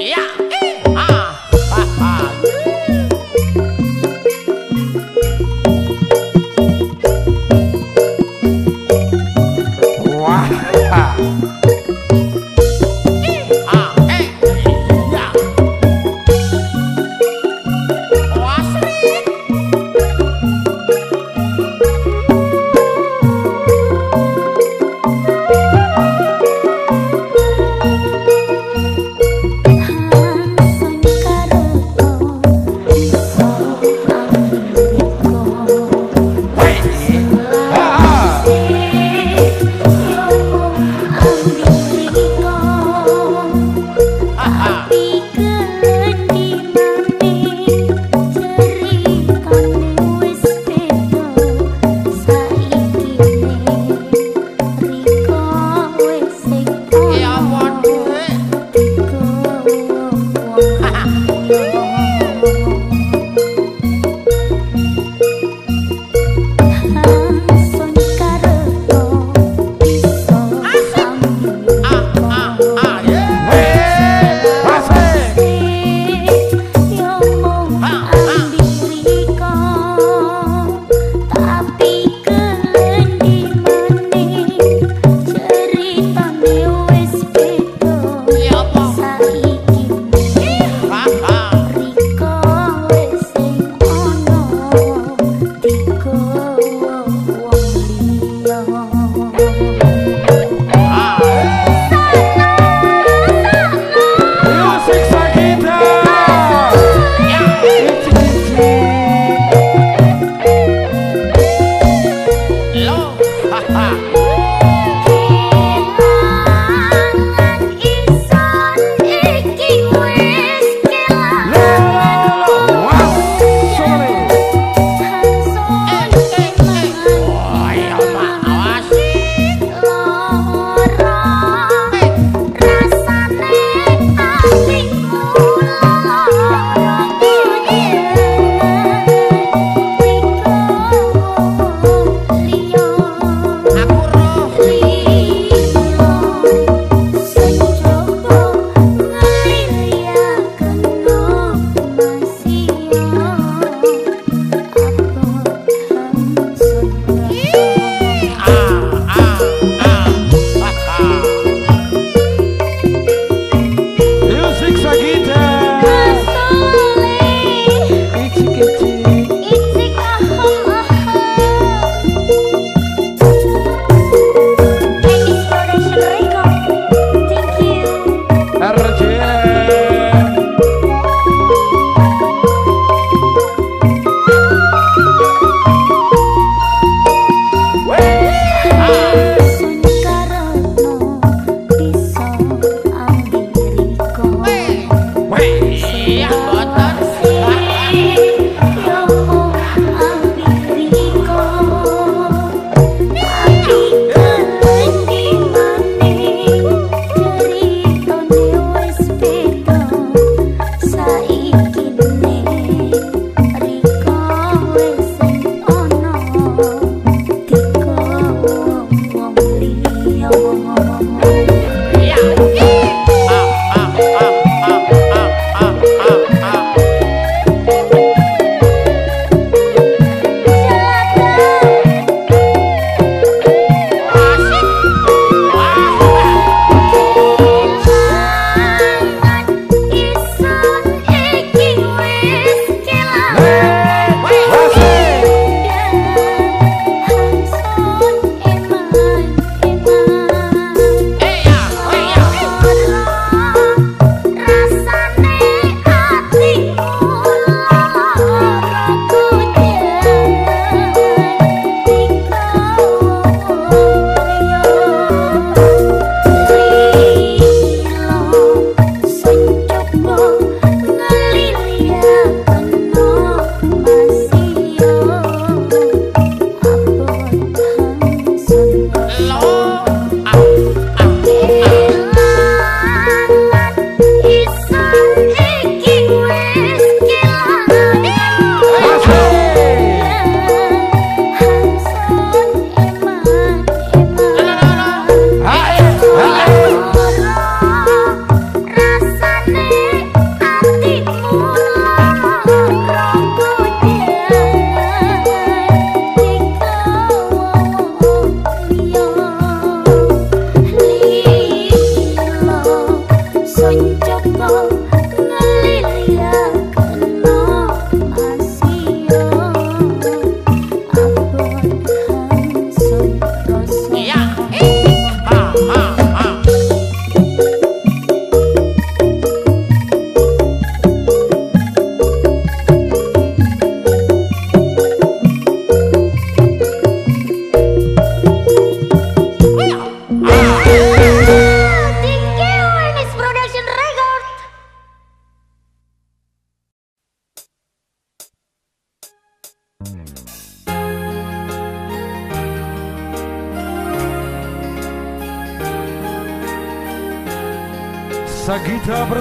Yeah.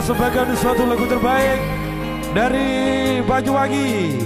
Persembahkan suatu lagu terbaik dari Banyuwangi.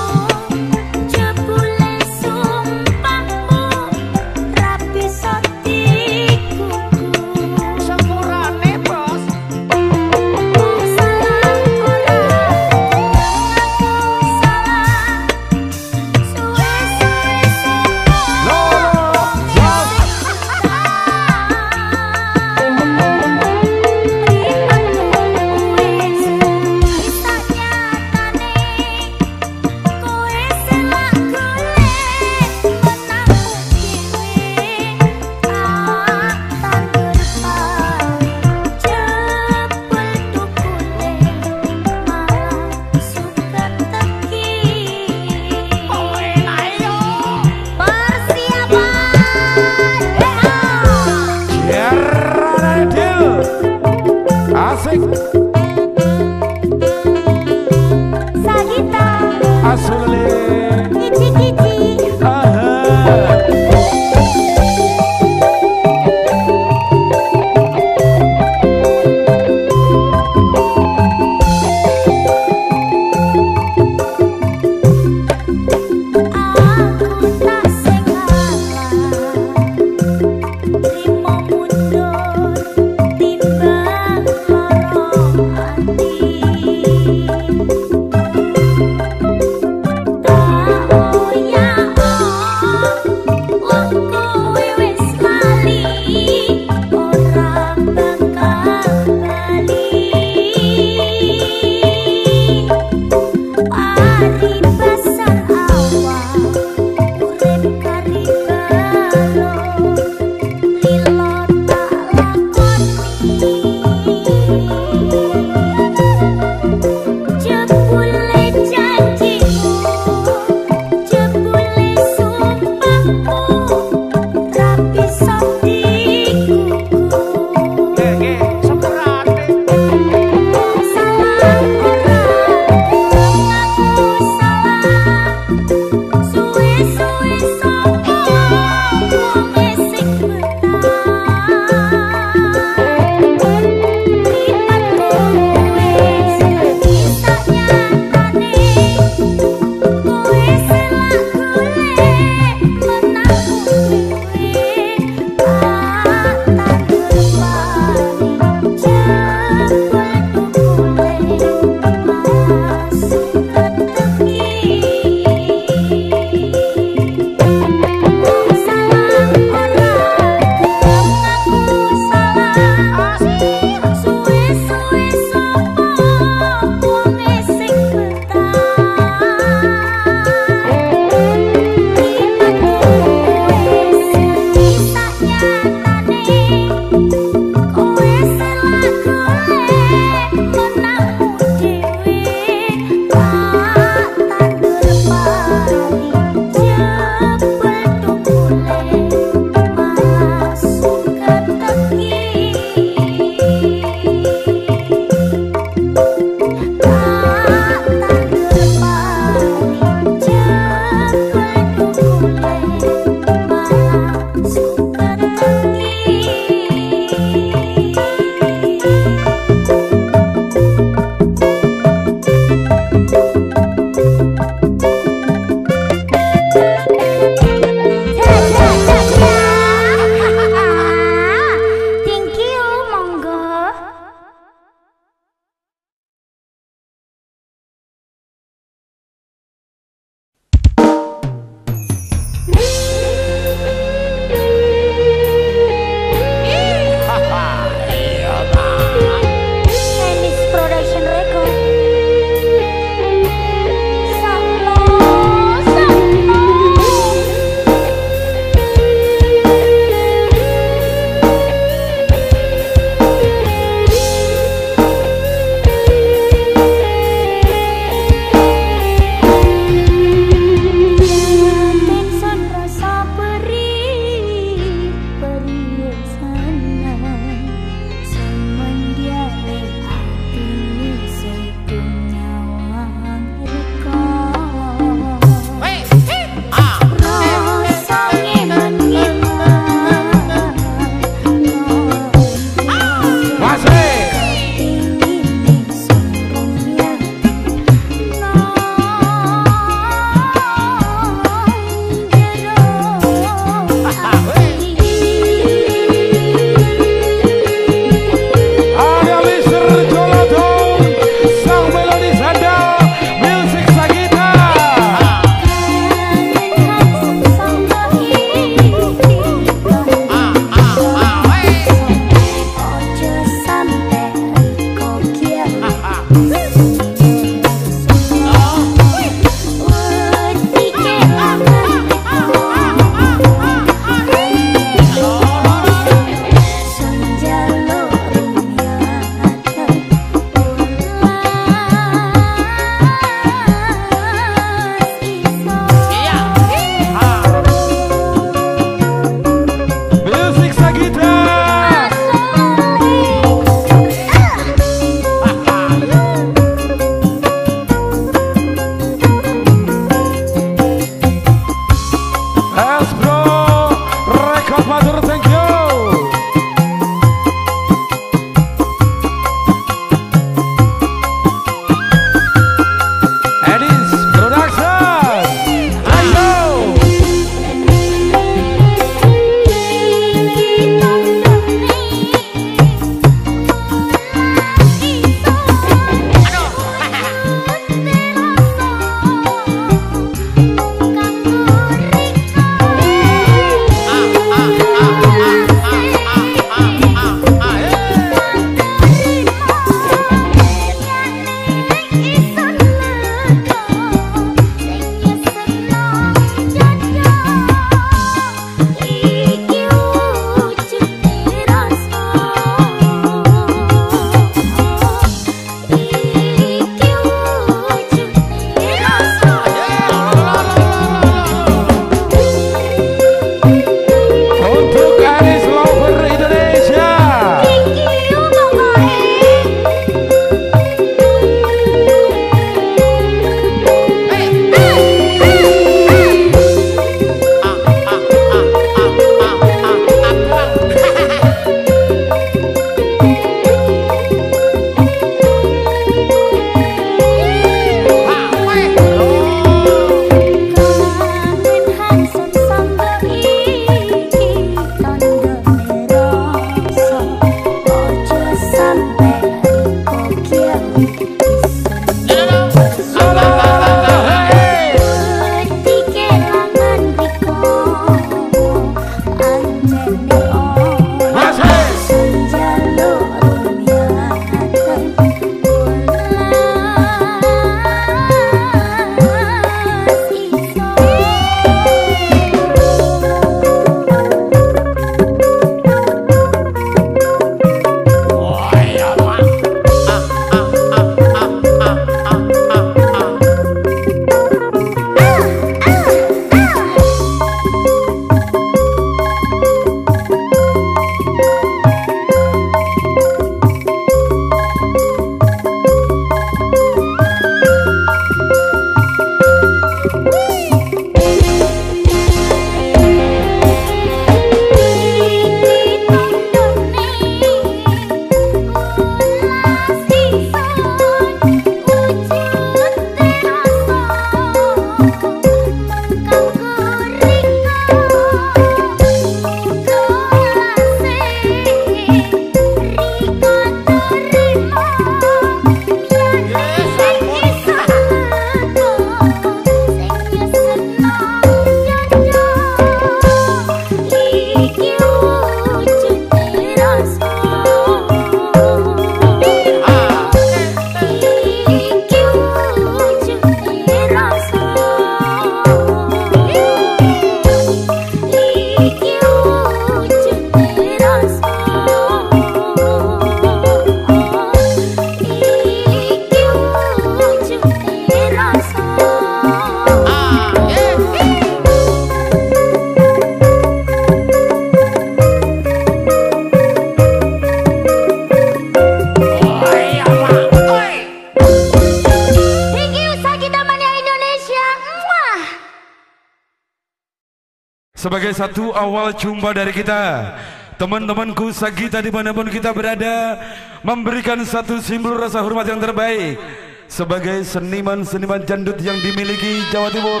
satu awal jumpa dari kita. Teman-temanku Sagita di mana pun kita berada Memberikan satu simbol rasa hormat yang terbaik. Sebagai seniman-seniman jandut yang dimiliki Jawa Timur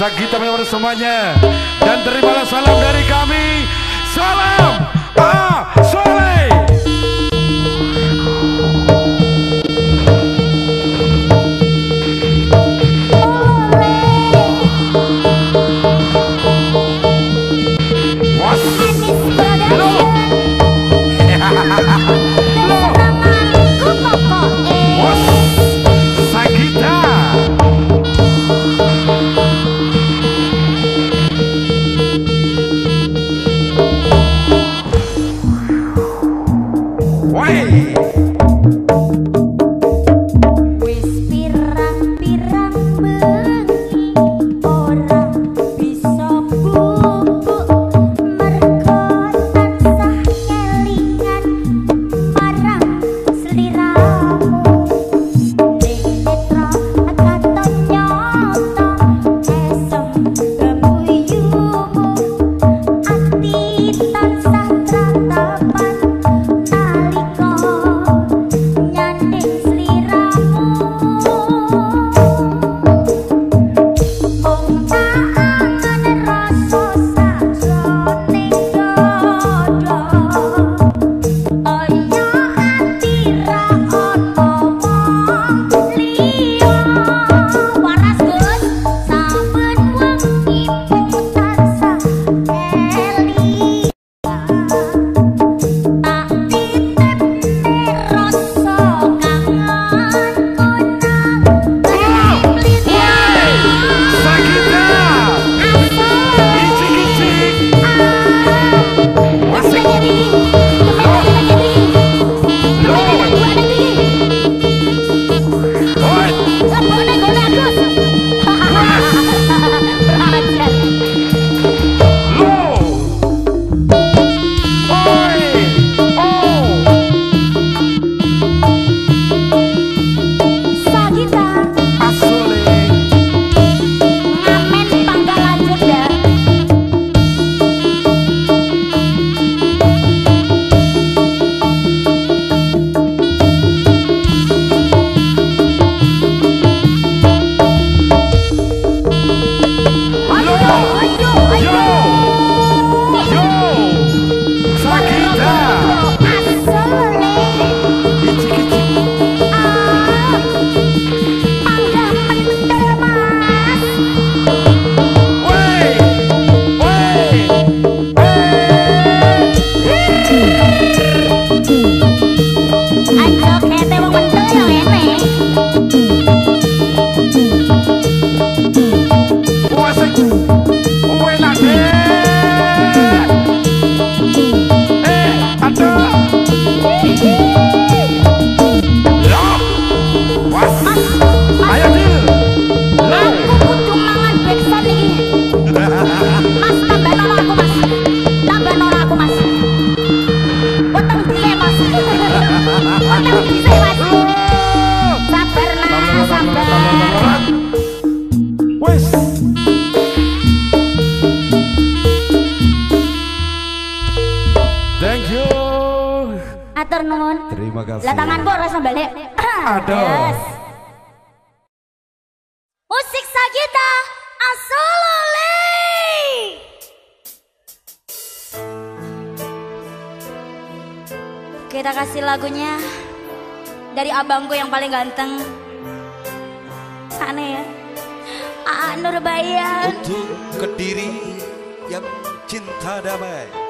Sagita memang semuanya. Dan terimalah salam dari kami. Salam! Kita kasih lagunya dari abangku yang paling ganteng. Aneh ya. Aa Nurbayan. Untuk Kediri yang cinta damai.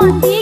money.